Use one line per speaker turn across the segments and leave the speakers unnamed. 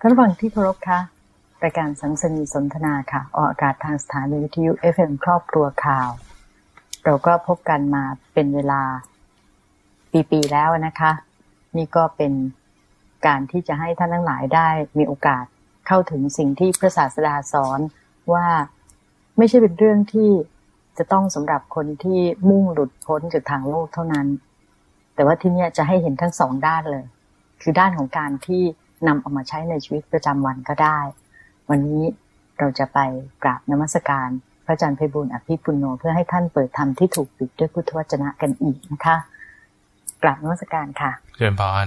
ท่านฟังที่เคารพคะรายการสัมสนีสนทนาค่ะ ออกอากาศทางสถานีวิทยุ FM ครอบครัวข่าว เราก็พบกันมาเป็นเวลาปีๆแล้วนะคะ นี่ก็เป็นการที่จะให้ท่านทั้งหลายได้มีโอกาสเข้าถึงสิ่งที่พระศาสดาสอนว่าไม่ใช่เป็นเรื่องที่จะต้องสำหรับคนที่มุ่งหลุดพ้นจากทางโลกเท่านั้น แต่ว่าที่นี่จะให้เห็นทั้งสองด้านเลย คือด้านของการที่ นำเอามาใช้ในชีวิตประจำวันก็ได้ วันนี้เราจะไปกราบนมัสการพระอาจารย์ไพบุญอภิปุโนเพื่อให้ท่านเปิดธรรมที่ถูกปิดด้วยพุทธวจนะกันอีกนะคะกราบนมัสการค่ะ
เจริญพร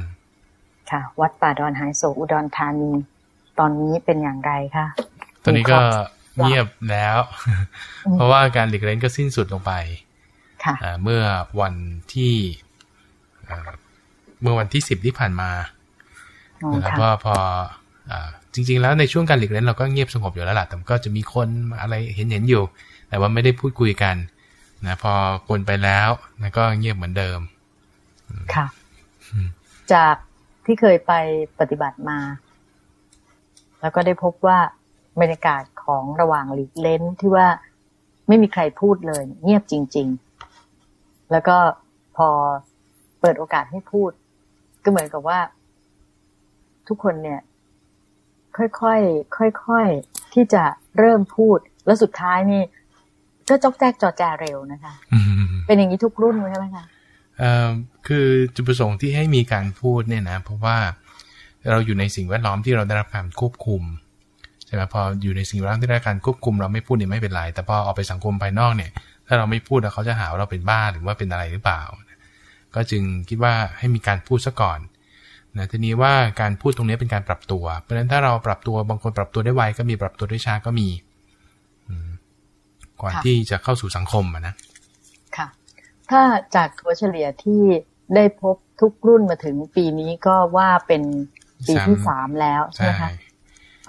ค่ะ วัดป่าดอนหายโศกอุดรธานี ตอนนี้เป็นอย่างไรคะ
ตอนนี้ก็เงียบแล้ว เพราะว่าการหลีกเล่นก็สิ้นสุดลงไป
ค่ะ
อ่าเมื่อวันที่อ่าเมื่อวันที่สิบที่ผ่านมา
อ๋อ
แล้ว
ค่ะ
ก็พออ่าจริง ๆ แล้วในช่วงการหลีกเล่นเราก็เงียบสงบอยู่แล้วล่ะแต่ก็จะมีคนอะไรเห็นเห็นๆอยู่ แต่ว่าไม่ได้พูดคุยกันนะพอคนไปแล้วนะก็เงียบเหมือนเดิม
ค่ะ
อืม
จากที่เคยไปปฏิบัติมา แล้วก็ได้พบว่าบรรยากาศของระหว่างหลีกเล้นที่ว่าไม่มีใครพูดเลย เงียบจริง ๆ แล้วก็พอเปิดโอกาสให้พูด ก็เหมือนกับว่า ทุกคนเนี่ย ค่อยๆค่อยๆที่จะเริ่มพูด แล้วสุดท้ายนี่ก็จอกแจกจอแจเร็วนะคะ
อืม
เป็นอย่างนี้ทุกรุ่นใช่ไหมคะ
เอ่อคือจุดประสงค์ที่ให้มีการพูดเนี่ยนะ เพราะว่าเราอยู่ในสิ่งแวดล้อมที่เราได้รับการควบคุมใช่ไหมพออยู่ในสิ่งแวดล้อมที่ได้รับการควบคุม เราไม่พูดเนี่ยไม่เป็นไรแต่พอออกไปสังคมภายนอกเนี่ย ถ้าเราไม่พูดแล้วเขาจะหาว่าเราเป็นบ้าหรือว่าเป็นอะไรหรือเปล่า ก็จึงคิดว่าให้มีการพูดซะก่อน นะทีนี้ว่าการพูดตรงนี้เป็นการปรับตัว เพราะฉะนั้นถ้าเราปรับตัวบางคนปรับตัวได้ไวก็มีปรับตัวได้ช้าก็มีอืมก่อน
ค่ะ
ที่จะเข้าสู่สังคมอะนะ
ค่ะ ถ้าจากถัวเฉลี่ยที่ได้พบทุกรุ่นมาถึงปีนี้ก็ว่าเป็นปีที่
สาม
สามแล้วใช่
ใช่
ไหมคะ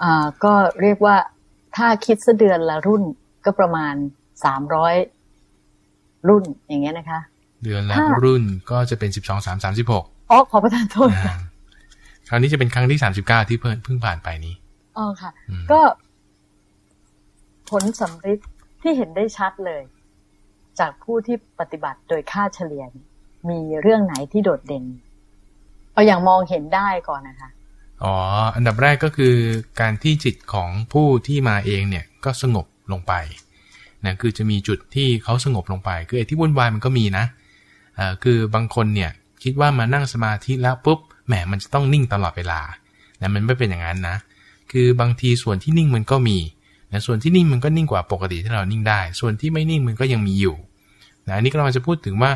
อ่าก็เรียกว่าถ้าคิดซะเดือนละรุ่นก็ประมาณสามร้อยรุ่นอย่างเงี้ยนะคะ
เดือนละ
ถ้า
รุ่นก็จะเป็นสิบสองสามสามสิบหก
อ๋อขอประทานโทษค่ะ
ค ราวนี้จะเป็นครั้งที่สามสิบเก้าที่เพิ่งเพิ่งผ่านไปนี้
อ๋อค่ะ
อืม
ก็ ผลสำฤทธิ์ที่เห็นได้ชัดเลย จากผู้ที่ปฏิบัติโดยค่าเฉลี่ยเนี่ยมีเรื่องไหนที่โดดเด่นเอาอย่างมองเห็นได้ก่อนนะคะ
อ๋อ อันดับแรกก็คือการที่จิตของผู้ที่มาเองเนี่ยก็สงบลงไปนะคือจะมีจุดที่เขาสงบลงไป คือไอ้ที่วุ่นวายมันก็มีนะเอ่อคือบางคนเนี่ยคิดว่ามานั่งสมาธิแล้วปุ๊บ แหมมันจะต้องนิ่งตลอดเวลานะมันไม่เป็นอย่างนั้นนะ คือบางทีส่วนที่นิ่งมันก็มีนะส่วนที่นิ่งมันก็นิ่งกว่าปกติที่เรานิ่งได้ ส่วนที่ไม่นิ่งมันก็ยังมีอยู่นะอันนี้เราจะพูดถึงว่า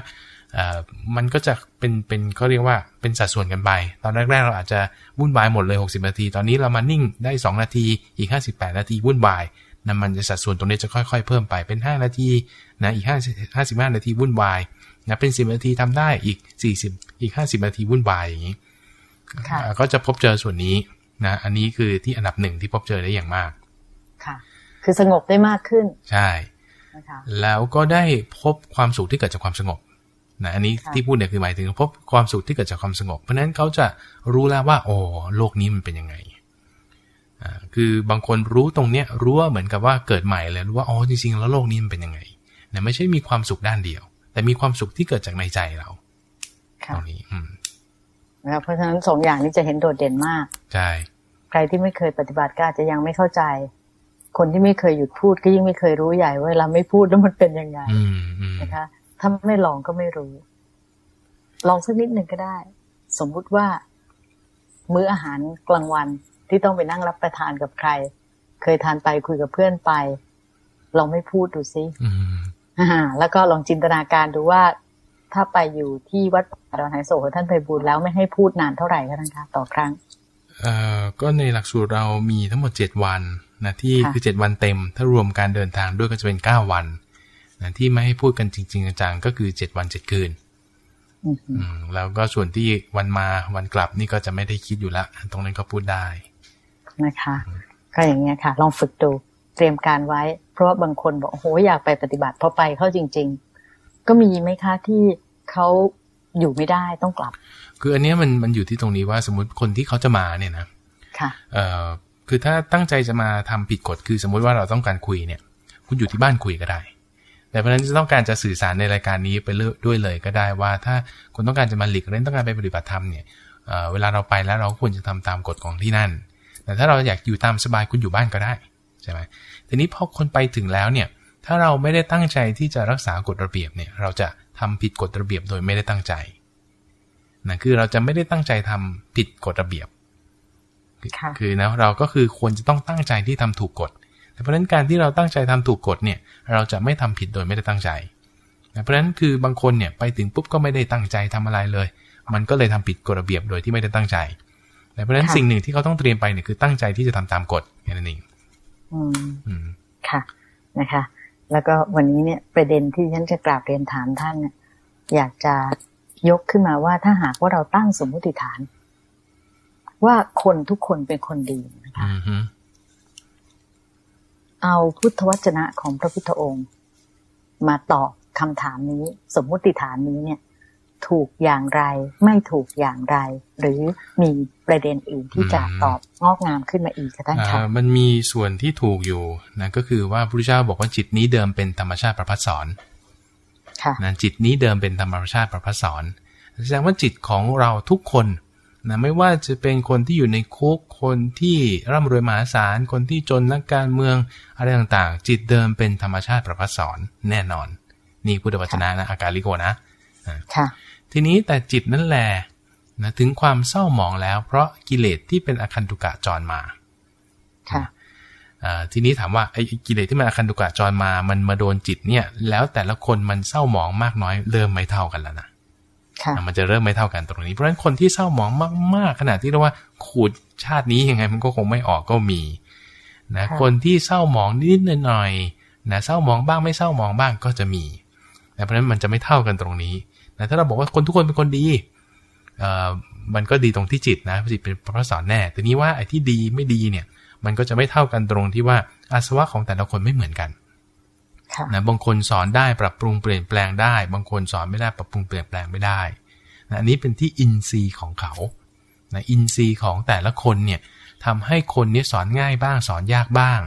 เอ่อมันก็จะเป็นเป็นเขาเรียกว่าเป็นสัดส่วนกันไป ตอนแรกๆเราอาจจะวุ่นวายหมดเลย 60 นาที ตอนนี้เรามานิ่งได้ 2 นาทีอีก 58 นาทีวุ่นวายนะมันจะสัดส่วนตรงนี้จะค่อย ๆ เพิ่มไปเป็น 5 นาทีนะอีก5 55 นาทีวุ่นวายนะเป็น 10 นาทีทำได้อีก 40 อีก 50 นาทีวุ่นวายอย่างนี้ ก็จะพบเจอส่วนนี้นะอันนี้คือที่อันดับหนึ่งที่พบเจอได้อย่างมาก
ค่ะ คือสงบได้มากขึ้น
ใช่
นะคะ
แล้วก็ได้พบความสุขที่เกิดจากความสงบนะอันนี้
ค่ะ
ที่พูดเนี่ยคือหมายถึงพบความสุขที่เกิดจากความสงบ เพราะฉะนั้นเขาจะรู้แล้วว่าโอ้โลกนี้มันเป็นยังไงอ่าคือบางคนรู้ตรงเนี้ยรู้ว่าเหมือนกับว่าเกิดใหม่เลยรู้ว่าอ๋อจริงๆแล้วโลกนี้มันเป็นยังไงนะไม่ใช่มีความสุขด้านเดียว แต่มีความสุขที่เกิดจากในใจเราต
ค่ะ
รงนี้ อืม
นะครับเพราะฉะนั้นสองอย่างนี้จะเห็นโดดเด่นมาก
ใช่
ใครที่ไม่เคยปฏิบัติก็อาจจะยังไม่เข้าใจ คนที่ไม่เคยหยุดพูดก็ยิ่งไม่เคยรู้ใหญ่ว่าเวลาไม่พูดแล้วมันเป็นยังไง
อืมอืม
นะคะถ้าไม่ลองก็ไม่รู้ ลองสักนิดหนึ่งก็ได้ สมมุติว่า มื้ออาหารกลางวันที่ต้องไปนั่งรับประทานกับใคร เคยทานไปคุยกับเพื่อนไปลองไม่พูดดูซิ
อืม
อ่าแล้วก็ลองจินตนาการดูว่า ถ้าไปอยู่ที่วัดป่าดอนไหโศกของท่านไพบูลย์แล้วไม่ให้พูดนานเท่าไหร่คะท่านคะต่อครั้ง
เอ่อก็ในหลักสูตรเรามีทั้งหมด 7 วันนะที่
ค่ะ
คือ 7 วันเต็ม ถ้ารวมการเดินทางด้วยก็จะเป็น 9 วันนะที่ไม่ให้พูดกันจริง ๆจังๆก็คือ 7 วัน 7 คืน
อือหือ
อืมแล้วก็ส่วนที่วันมาวันกลับนี่ก็จะไม่ได้คิดอยู่ละตรงนั้นก็พูดได้
นะคะก็อย่างเงี้ยค่ะ ลองฝึกดูเตรียมการไว้ เพราะว่าบางคนบอกโอ้โหอยากไปปฏิบัติพอไปเข้าจริง ๆ ก็มีไหมคะที่เขาอยู่ไม่ได้ต้องกลับ
คืออันเนี้ยมันมันอยู่ที่ตรงนี้ว่าสมมติคนที่เขาจะมาเนี่ยนะ
ค่ะ
เอ่อคือถ้าตั้งใจจะมาทำผิดกฎคือสมมุติว่าเราต้องการคุยเนี่ย คุณอยู่ที่บ้านคุยก็ได้ แต่เพราะฉะนั้นจะต้องการจะสื่อสารในรายการนี้ไปด้วยเลยก็ได้ว่า ถ้าคุณต้องการจะมาหลีกเล่นต้องการไปปฏิบัติธรรมเนี่ยเเวลาเราไปแล้วเราควรจะทำตามกฎของที่นั่น แต่ถ้าเราอยากอยู่ตามสบายคุณอยู่บ้านก็ได้ใช่ไหมทีนี้พอคนไปถึงแล้วเนี่ย ถ้าเราไม่ได้ตั้งใจที่จะรักษากฎระเบียบเนี่ย เราจะทำผิดกฎระเบียบโดยไม่ได้ตั้งใจนะคือเราจะไม่ได้ตั้งใจทำผิดกฎระเบียบ คือนะเราก็คือควรจะต้องตั้งใจที่ทำถูกกฎแต่เพราะฉะนั้นการที่เราตั้งใจทำถูกกฎเนี่ย เราจะไม่ทำผิดโดยไม่ได้ตั้งใจ เพราะฉะนั้นคือบางคนเนี่ยไปถึงปุ๊บก็ไม่ได้ตั้งใจทำอะไรเลย มันก็เลยทำผิดกฎระเบียบโดยที่ไม่ได้ตั้งใจ เพราะฉะนั้นสิ่งหนึ่งที่เขาต้องเตรียมไปเนี่ยคือตั้งใจที่จะทำตามกฎแค่นั้นเอง
อืมค่ะนะคะ แล้วก็วันนี้เนี่ยประเด็นที่ฉันจะกราบเรียนถามท่านเนี่ยอยากจะยกขึ้นมาว่าถ้าหากว่าเราตั้งสมมติฐาน ว่าคนทุกคนเป็นคนดีนะคะเอาพุทธวจนะของพระพุทธองค์ มาตอบคำถามนี้ สมมุติฐานนี้เนี่ย ถูกอย่างไร ไม่ถูกอย่างไร หรือมีประเด็นอื่นที่จะตอบงอกงามขึ้นมาอีกคะท่านคะ
มันมีส่วนที่ถูกอยู่นะก็คือว่าพระพุทธเจ้าบอกว่าจิตนี้เดิมเป็นธรรมชาติประพัสสอนนะจิตนี้เดิมเป็นธรรมชาติประพัสสอนแสดงว่าจิตของเราทุกคนนะไม่ว่าจะเป็นคนที่อยู่ในคุกคนที่ร่ำรวยมหาศาลคนที่จนนักการเมืองอะไรต่างๆ จิตเดิมเป็นธรรมชาติประพัสสอนแน่นอน นี่พุทธวจนะนะอาการลิโกนะ
ค่ะ
ทีนี้แต่จิตนั่นแหละนะถึงความเศร้าหมองแล้ว เพราะกิเลสที่เป็นอคันตุกะจรมา
ค่ะ
ทีนี้ถามว่าไอ้กิเลสที่มันอคันตุกะจรมา มันมาโดนจิตเนี่ย แล้วแต่ละคนมันเศร้าหมองมากน้อยเริ่มไม่เท่ากันแล้วนะมันจะเริ่มไม่เท่ากันตรงนี้ เพราะฉะนั้นคนที่เศร้าหมองมาก ๆ ขนาดที่เรียกว่าขูดชาตินี้ยังไงมันก็คงไม่ออกก็มีนะคนที่เศร้าหมองนิดหน่อยนะเศร้าหมองบ้างไม่เศร้าหมองบ้างก็จะมีนะเพราะฉะนั้นมันจะไม่เท่ากันตรงนี้ นะถ้าเราบอกว่าคนทุกคนเป็นคนดีเอ่อมันก็ดีตรงที่จิตนะจิตเป็นพระสอนแน่แต่นี้ว่าไอ้ที่ดีไม่ดีเนี่ย มันก็จะไม่เท่ากันตรงที่ว่าอาสวะของแต่ละคนไม่เหมือนกันนะบางคนสอนได้ปรับปรุงเปลี่ยนแปลงได้ บางคนสอนไม่ได้ปรับปรุงเปลี่ยนแปลงไม่ได้นะอันนี้เป็นที่อินทรีย์ของเขานะอินทรีย์ของแต่ละคนเนี่ยทำให้คนนี้สอนง่ายบ้างสอนยากบ้าง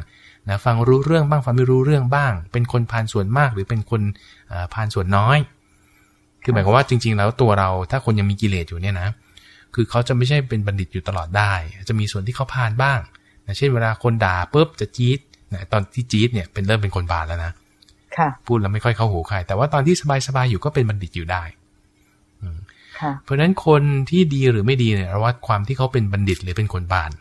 นะฟังรู้เรื่องบ้างฟังไม่รู้เรื่องบ้าง เป็นคนพานส่วนมากหรือเป็นคนพานส่วนน้อย คือหมายความว่าจริง ๆ แล้วตัวเราถ้าคนยังมีกิเลสอยู่เนี่ยนะ คือเขาจะไม่ใช่เป็นบัณฑิตอยู่ตลอดได้ จะมีส่วนที่เขาพานบ้างนะเช่นเวลาคนด่าปุ๊บจะจี๊ดนะตอนที่จี๊ดเนี่ยเป็นเริ่มเป็นคนบาปแล้วนะพูดแล้วไม่ค่อยเข้าหูใครแต่ว่าตอนที่สบายๆอยู่ก็เป็นบัณฑิตอยู่ได้เพราะฉะนั้นคนที่ดีหรือไม่ดีเนี่ยเราวัดความที่เขาเป็นบัณฑิตหรือเป็นคนบาน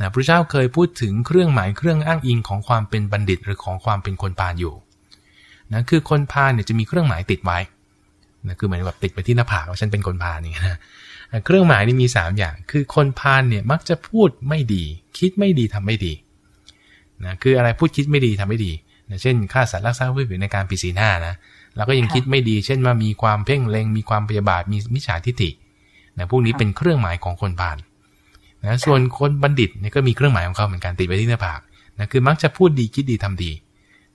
นะพระเจ้าเคยพูดถึงเครื่องหมายเครื่องอ้างอิงของความเป็นบัณฑิตหรือของความเป็นคนพาลอยู่นะคือคนพาลเนี่ยจะมีเครื่องหมายติดไว้ นะคือเหมือนแบบติดไปที่หน้าผากว่าฉันเป็นคนพาลนี่นะเครื่องหมายนี่มี 3 อย่าง คือคนพาลเนี่ยมักจะพูดไม่ดี คิดไม่ดีทำไม่ดีนะคืออะไรพูดคิดไม่ดีทำไม่ดีนะเช่นฆ่าสัตว์รักทรัพย์ผู้ผิดในการผิดศีลห้านะเราก็ยังคิดไม่ดี เช่นว่ามีความเพ่งเล็ง มีความพยาบาทมีมิจฉาทิฏฐินะพวกนี้เป็นเครื่องหมายของคนผ่านนะส่วนคนบัณฑิตเนี่ยก็มีเครื่องหมายของเขาเหมือนกันติดไว้ที่หน้าผากนะคือมักจะพูดดีคิดดีทำดี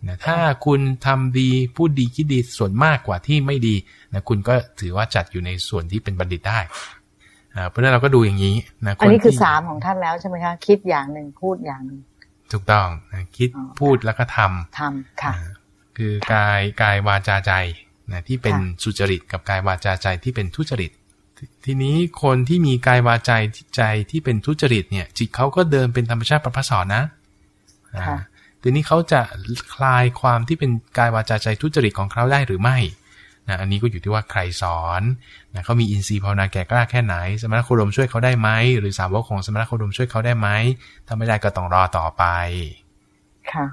นะถ้าคุณทำดีพูดดีคิดดีส่วนมากกว่าที่ไม่ดีนะคุณก็ถือว่าจัดอยู่ในส่วนที่เป็นบัณฑิตได้เพราะฉะนั้นเราก็ดูอย่างนี้นะ
อันนี้คือสามของท่านแล้วใช่ไหมคะคิดอย่างหนึ่งพูดอย่างหนึ่ง
ถูกต้องคิดพูดแล้วก็ทำ
ทำค่ะ
คือกายกายวาจาใจนะที่เป็นสุจริตกับกายวาจาใจที่เป็นทุจริต ทีนี้คนที่มีกายวาจาใจที่เป็นทุจริตเนี่ย จิตเขาก็เดินเป็นธรรมชาติประพัสสอนนะ ทีนี้เขาจะคลายความที่เป็นกายวาจาใจทุจริตของเขาได้หรือไม่นะอันนี้ก็อยู่ที่ว่าใครสอนนะเขามีอินทรีย์ภาวนาแก่กล้าแค่ไหน สมณโคดมช่วยเขาได้ไหม หรือสาวกของสมณโคดมช่วยเขาได้ไหมถ้าไม่ได้ก็ต้องรอต่อไป
ค่ะ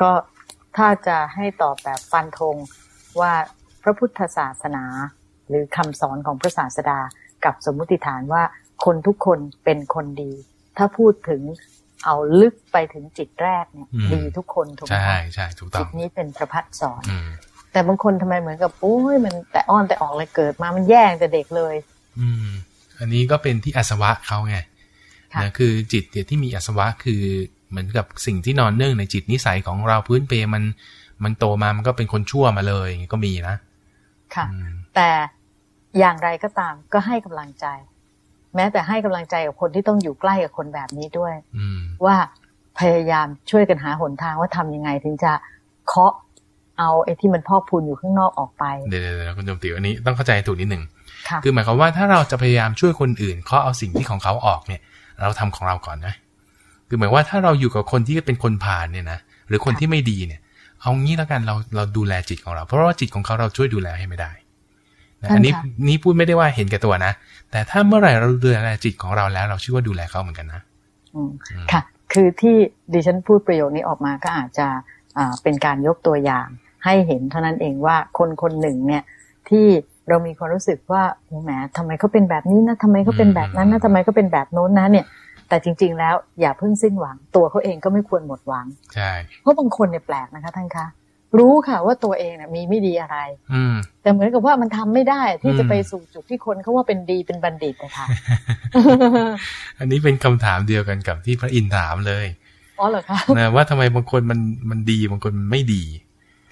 ก็ถ้าจะให้ตอบแบบฟันธงว่าพระพุทธศาสนา หรือคำสอนของพระศาสดา กับสมมุติฐานว่าคนทุกคนเป็นคนดี ถ้าพูดถึง เอาลึกไปถึงจิตแรกเนี่ยดีทุกคนถูกไหม
ใช่ใช่ถูกต้องจิ
ตนี้เป็นประพัดสอนแต่บางคนทำไมเหมือนกับโอ้ยมันแต่อ้อนแต่ออกเลยเกิดมามันแย่งแต่เด็กเลย
อืม อันนี้ก็เป็นที่อาสวะเขาไงนะคือจิตที่มีอาสวะคือเหมือนกับสิ่งที่นอนเนื่องในจิตนิสัยของเราพื้นเปมัน มันโตมามันก็เป็นคนชั่วมาเลยก็มีนะ
ค่ะ แต่อย่างไรก็ตามก็ให้กำลังใจ แม้แต่ให้กำลังใจกับคนที่ต้องอยู่ใกล้กับคนแบบนี้ด้วย
อืม
ว่าพยายามช่วยกันหาหนทางว่าทำยังไงถึงจะเคาะเอาไอ้ที่มันพอกพูนอยู่ข้างนอกออกไป
เดี๋ยวเดี๋ยวเดี๋ยวคุณโยมติวอันนี้ต้องเข้าใจให้ถูกนิดหนึ่ง
ค่ะ
คือหมายความว่าถ้าเราจะพยายามช่วยคนอื่นเขาเอาสิ่งที่ของเขาออกเนี่ย เราทำของเราก่อนนะคือหมายว่าถ้าเราอยู่กับคนที่เป็นคนผ่านเนี่ยนะหรือคนที่ไม่ดีเนี่ย เอางี้แล้วกันเราเราดูแลจิตของเรา เพราะว่าจิตของเขาเราช่วยดูแลให้ไม่ได้นะ อันนี้
ค่ะ
นี่พูดไม่ได้ว่าเห็นแก่ตัวนะ แต่ถ้าเมื่อไหร่เราดูแลจิตของเราแล้ว เราชื่อว่าดูแลเขาเหมือนกันนะ
อืม
อืม
ค่ะ คือที่ดิฉันพูดประโยคนี้ออกมาก็อาจจะอ่าเป็นการยกตัวอย่าง ให้เห็นเท่านั้นเองว่าคนคนหนึ่งเนี่ยที่เรามีความรู้สึกว่าโอ้แหมทำไมเขาเป็นแบบนี้นะทำไมเขาเป็นแบบนั้นนะทำไมเขาเป็นแบบโน้นนะเนี่ย แต่จริง ๆ แล้วอย่าเพิ่งสิ้นหวังตัวเขาเองก็ไม่ควรหมดหวัง
ใช่
เพราะบางคนเนี่ยแปลกนะคะท่านคะ รู้ค่ะว่าตัวเองเนี่ยมีไม่ดีอะไร
อืม
แต่เหมือนกับว่ามันทำไม่ได้ที่
อืม
จะไปสู่จุดที่คนเขาว่าเป็นดีเป็นบัณฑิตนะคะ
อันนี้เป็นคำถามเดียวกันกับที่พระอินทร์ถามเลย
อ๋อเหรอคะ
นะว่าทำไมบางคนมันมันดีบางคนมันไม่ดี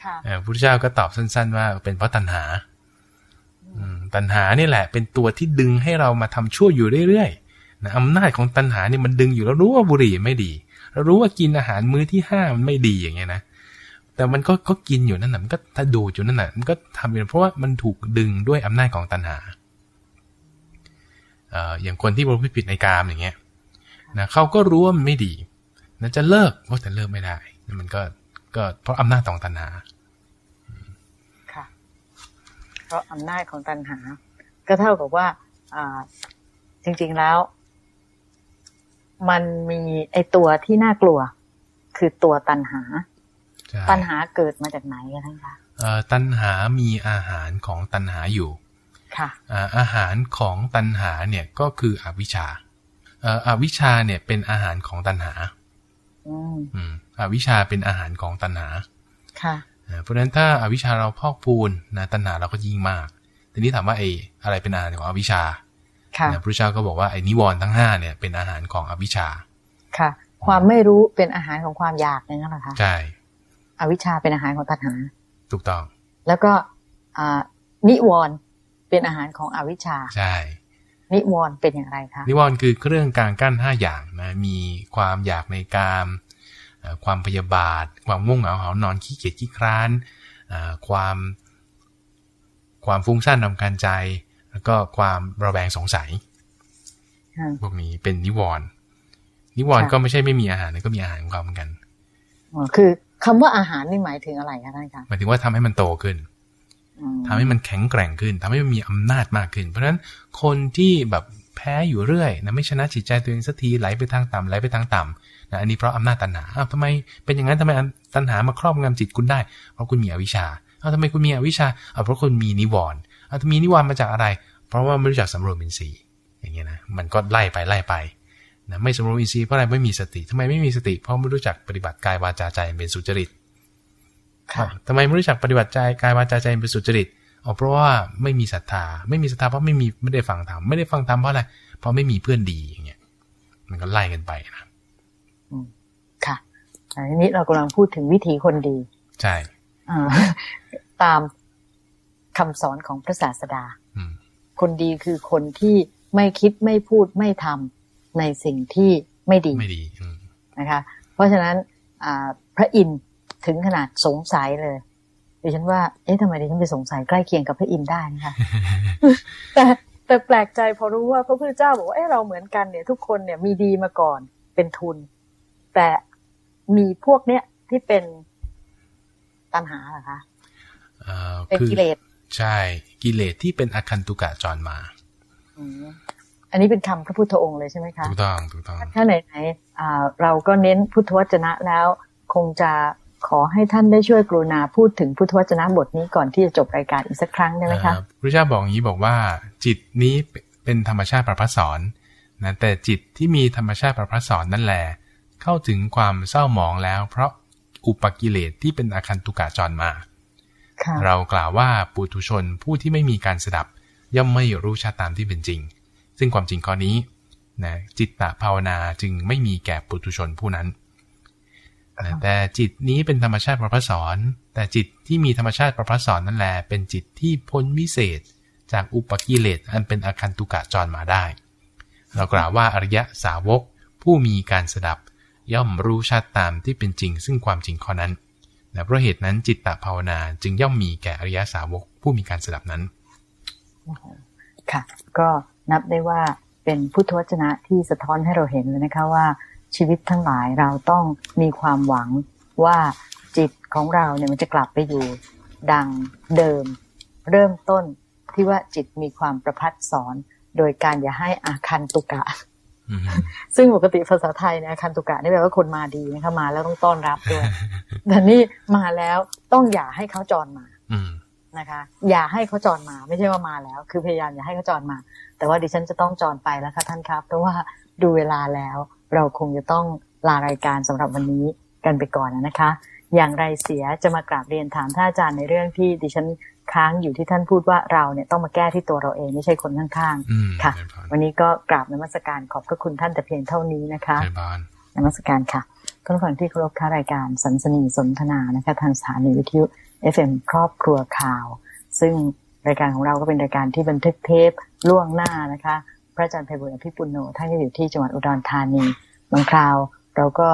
ค่ะ
เอ่อพระพุทธเจ้าก็ตอบสั้น ๆ ว่าเป็นเพราะตัณหาอืมตัณหานี่แหละ เป็นตัวที่ดึงให้เรามาทำชั่วอยู่เรื่อยๆนะอำนาจของตัณหานี่มันดึงอยู่เรารู้ว่าบุหรี่ไม่ดีเรารู้ว่ากินอาหารมื้อที่ห้ามันไม่ดีอย่างเงี้ยนะ แต่มันก็ก็กินอยู่นั่นแหละมันก็ถ้าดูอยู่นั่นแหละมันก็ทำอยู่เพราะว่ามันถูกดึงด้วยอำนาจของตัณหาเอ่ออย่างคนที่ประพฤติผิดในกามอย่างเงี้ยนะเขาก็รู้ว่ามันไม่ดีนะจะเลิกเพราะแต่เลิกไม่ได้มันก็ก็เพราะอำนาจของตัณหา
ค่ะเพราะอำนาจของตัณหา ก็เท่ากับว่าอ่าจริง ๆแล้ว มันมีไอตัวที่น่ากลัว คือตัวตัณหา ตัณหาเกิดมาจากไหนกันท่านคะ
เอ่อตัณหามีอาหารของตัณหาอยู่
ค่ะ
อ่าอาหารของตัณหาเนี่ยก็คืออวิชชาเอ่ออวิชชาเนี่ยเป็นอาหารของตัณหา
อืม
อืมอวิชชาเป็นอาหารของตัณหา
ค่ะ
อ่าเพราะฉะนั้นถ้าอาวิชชาเราพอกพูนนะตัณหาเราก็ยิ่งมาก ทีนี้ถามว่าไอ้อะไรเป็นอาหารของอวิชชา
ค่ะ
นะพระเจ้าก็บอกว่าไอ้นิวรณ์ทั้งห้าเนี่ยเป็นอาหารของอวิชชา
ค่ะ ความไม่รู้เป็นอาหารของความอยากอย่างนั้นเหรอคะ
ใช่
อวิชชาเป็นอาหารของตัณหา
ถูกต้อง
แล้วก็อ่านิวรณ์เป็นอาหารของอวิชชา
ใช่
นิวรณ์เป็นอย่างไรคะ
นิวรณ์คือเครื่องกลางกั้นห้าอย่างนะมีความอยากในกามเอ่อความพยาบาท ความง่วงเหงาหานอนขี้เกียจขี้คร้านเอ่อความความฟุ้งซ่านรำคาญใจ แล้วก็ความระแวงสงสัย
ค่ะ
พวกนี้เป็นนิวรณ์นิวรณ์
ค่ะ
ก็ไม่ใช่ไม่มีอาหารนะก็มีอาหารของเขาเหมือนกัน
อ๋อคือ คำว่าอาหารนี่หมายถึงอะไรคะท่านคะ
หมายถึงว่าทำให้มันโตขึ้น
อืม
ทำให้มันแข็งแกร่งขึ้นทำให้มันมีอำนาจมากขึ้น เพราะฉะนั้นคนที่แบบแพ้อยู่เรื่อยนะไม่ชนะจิตใจตัวเองสักทีไหลไปทางต่ำไหลไปทางต่ำนะอันนี้เพราะอำนาจตัณหาอ้าวทำไมเป็นอย่างนั้นทำไมตัณหามาครอบงำจิตคุณได้ เพราะคุณมีอวิชชาอ้าวทำไมคุณมีอวิชชาอ้าวเพราะคุณมีนิวรณ์อ้าวมีนิวรณ์มาจากอะไร เพราะว่าไม่รู้จักสำรวมอินทรีย์อย่างเงี้ยนะมันก็ไล่ไปไล่ไป นะไม่สำรวมอินทรีย์เพราะอะไรไม่มีสติทำไมไม่มีสติ เพราะไม่รู้จักปฏิบัติกายวาจาใจเป็นสุจริต
ค่ะ
ทำไมไม่รู้จักปฏิบัติใจกายวาจาใจเป็นสุจริตอ๋อเพราะว่าไม่มีศรัทธา ไม่มีศรัทธาเพราะไม่มีไม่ได้ฟังธรรมไม่ได้ฟังธรรมเพราะอะไรเพราะไม่มีเพื่อนดีอย่างเงี้ย มันก็ไล่กันไปนะ
ค่ะอันนี้เรากำลังพูดถึงวิถีคนดี
ใช่
อ่าตามคำสอนของพระศาสดา
อืม
คนดีคือคนที่ไม่คิดไม่พูดไม่ทำ ในสิ่งที่ไม่ดี
ไม่ดีอืม
นะคะ เพราะฉะนั้นอ่าพระอินทร์ถึงขนาดสงสัยเลยดิฉันว่า เอ๊ะทำไมดิฉันไปสงสัยใกล้เคียงกับพระอินทร์ได้นะคะ แต่แต่แปลกใจพอรู้ว่าพระพุทธเจ้าบอกว่าเอ้เราเหมือนกันเนี่ยทุกคนเนี่ยมีดีมาก่อนเป็นทุน แต่มีพวกเนี้ยที่เป็นตัณหาเหรอคะ
เอ่อ
เป็น
คือ
กิเลส
ใช่ กิเลสที่เป็นอาคันตุกะจรมา
อืมอันนี้เป็นคำพระพุทธองค์เลยใช่ไหมคะ
ถูกต้องถูกต้อง
ถ้าไหนไหนๆอ่าเราก็เน้นพุทธวจนะแล้ว คงจะขอให้ท่านได้ช่วยกรุณาพูดถึงพุทธวจนะบทนี้ก่อนที่จะจบรายการอีกสักครั้งได้ไหมคะ
เอ่อพระเจ้าบอกอย่างนี้บอกว่า จิตนี้เป็นธรรมชาติประพัสสอนนะแต่จิตที่มีธรรมชาติประพัสสอนนั่นแหละเข้าถึงความเศร้าหมองแล้ว เพราะอุปกิเลสที่เป็นอาคันตุกะจรมา
ค่ะ
เรากล่าวว่าปุถุชนผู้ที่ไม่มีการสดับ ย่อมไม่รู้ชาติตามที่เป็นจริง ซึ่งความจริงข้อนี้นะจิตตภาวนาจึงไม่มีแก่ปุถุชนผู้นั้นนะแต่จิตนี้เป็นธรรมชาติประพัสสอนแต่จิตที่มีธรรมชาติประพัสสอนนั่นแหละเป็นจิตที่พ้นวิเศษจากอุปกิเลสอันเป็นอาคันตุกะจรมาได้ เรากล่าวว่าอริยสาวกผู้มีการสดับย่อมรู้ชัดตามที่เป็นจริง ซึ่งความจริงข้อนั้นนะเพราะเหตุนั้นจิตตภาวนาจึงย่อมมีแก่อริยสาวกผู้มีการสดับนั้น
ค่ะ ก็ นับได้ว่าเป็นพุทธวจนะที่สะท้อนให้เราเห็นเลยนะคะว่าชีวิตทั้งหลายเราต้องมีความหวังว่าจิตของเราเนี่ยมันจะกลับไปอยู่ดังเดิม เริ่มต้นที่ว่าจิตมีความประพัดสอน โดยการอย่าให้อาคันตุกะ ซึ่งปกติภาษาไทยเนี่ยอาคันตุกะนี่แปลว่าคนมาดีนะคะมาแล้วต้องต้อนรับด้วยแต่นี่มาแล้วต้องอย่าให้เขาจรมา นะคะ อย่าให้เขาจรมาไม่ใช่ว่ามาแล้ว คือพยายามอย่าให้เขาจรมา แต่ว่าดิฉันจะต้องจรไปแล้วค่ะท่านครับ เพราะว่าดูเวลาแล้ว เราคงจะต้องลารายการสำหรับวันนี้กันไปก่อนนะคะ อย่างไรเสียจะมากราบเรียนถามท่านอาจารย์ในเรื่องที่ดิฉันค้างอยู่ที่ท่านพูดว่าเราเนี่ยต้องมาแก้ที่ตัวเราเองไม่ใช่คนข้างๆค่ะ วันนี้ก็กราบนมัสการขอบพระคุณท่านแต่เพียงเท่านี้นะคะนมัสการค่ะท่านฟังที่เคารพค่ารายการสันสนีสนทนานะคะ ทางสถานีวิทยุ FM ครอบครัวข่าว ซึ่งรายการของเราก็เป็นรายการที่บันทึกเทปล่วงหน้านะคะ พระอาจารย์ไพบุญอภิปุโนท่านก็อยู่ที่จังหวัดอุดรธานีบางคราวเราก็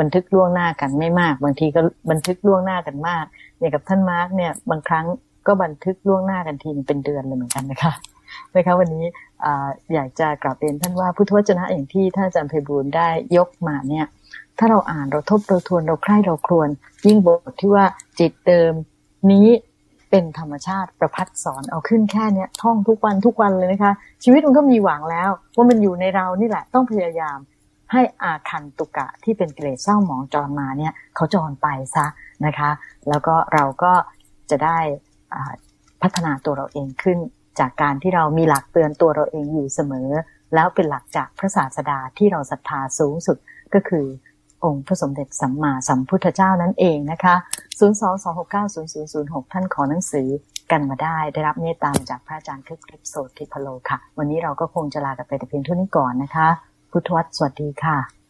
บันทึกล่วงหน้ากันไม่มาก บางทีก็บันทึกล่วงหน้ากันมากอย่างกับท่านมาร์กเนี่ยบางครั้งก็บันทึกล่วงหน้ากันทีเป็นเดือนเลยเหมือนกันนะคะนะคะวันนี้ออยากจะกลับเรียนท่านว่าพุทธวจนะอย่างที่ท่านอาจารย์ไพบูลได้ยกมาเนี่ย ถ้าเราอ่านเราทบเราทวนเราใคร่เราครวน ยิ่งบทที่ว่าจิตเดิมนี้เป็นธรรมชาติประพัดสอนเอาขึ้นแค่เนี้ยท่องทุกวันทุกวันเลยนะคะ ชีวิตมันก็มีหวังแล้ว ว่ามันอยู่ในเรานี่แหละต้องพยายาม ให้อาคันตุกะที่เป็นเกรดเศร้าหมองจรมาเนี่ย เขาจรไปซะนะคะ แล้วก็เราก็จะได้พัฒนาตัวเราเองขึ้น จากการที่เรามีหลักเตือนตัวเราเองอยู่เสมอ แล้วเป็นหลักจากพระศาสดาที่เราศรัทธาสูงสุดก็คือ องค์พระสมเด็จสัมมาสัมพุทธเจ้านั่นเองนะคะ 022690006 ท่านขอหนังสือกันมาได้ ได้รับเมตตาจากพระอาจารย์คลิปคลิปโสดทิพโลค่ะ วันนี้เราก็คงจะลากันไปแต่เพียงเท่านี้ก่อนนะคะ พุทธวัตรสวัสดีค่ะ